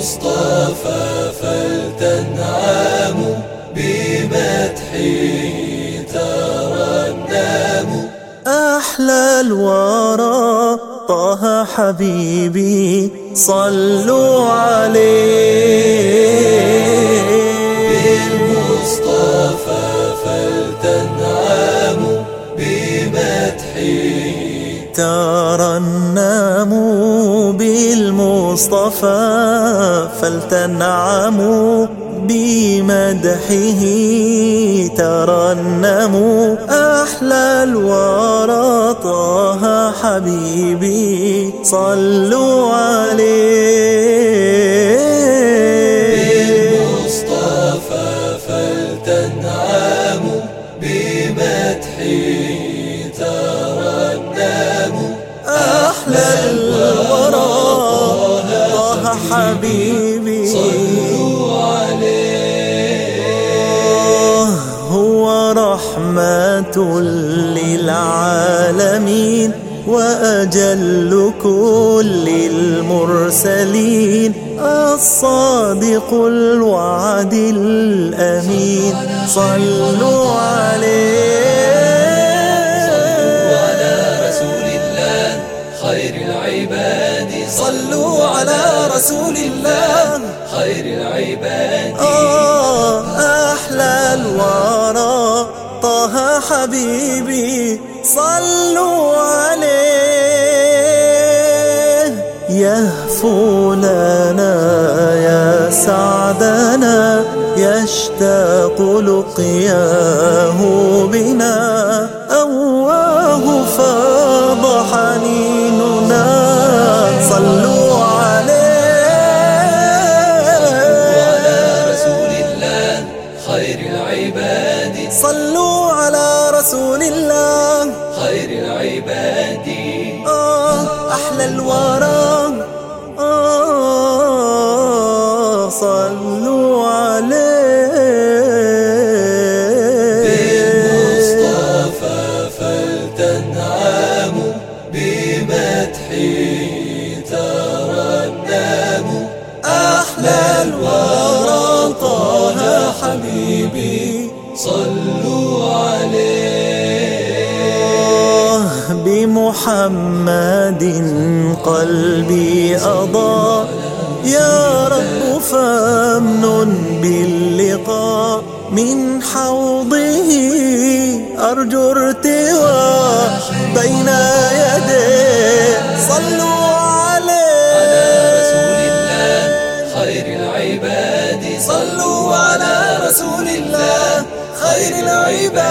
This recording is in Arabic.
المصطفى فلتنعموا بمدحه ترنموا أحلى الورى طه حبيبي صلوا عليه. بالمصطفى فلتنعموا بمدحه ترنموا بالمصطفى فلتنعموا بمدحه. ترنموا أحلى الورى طه حبيبي صلوا عليه. بالمصطفى فلتنعموا بمدحه. حبيبي. صلوا عليه هو رحمة للعالمين وأجل كل المرسلين الصادق الوعد الأمين. صلوا على صلوا على رسول الله. خير العباد. آه أحلى الورى. طه حبيبي صلوا عليه. يهفو لنا يا سعدنا يشتاق لقياه بنا. صلوا على رسول الله. خير العباد. آه أحلى الورى. آه صلوا عليه. بالمصطفى فلتنعموا بمدحه أحلى الورى. طه حبيبي. صلوا عليه. بمحمد قلبي أضاء. يا رب فامن باللقاء. من حوضه أرجو ارتواء بين خير العباد. صلوا على رسول الله خير العباد.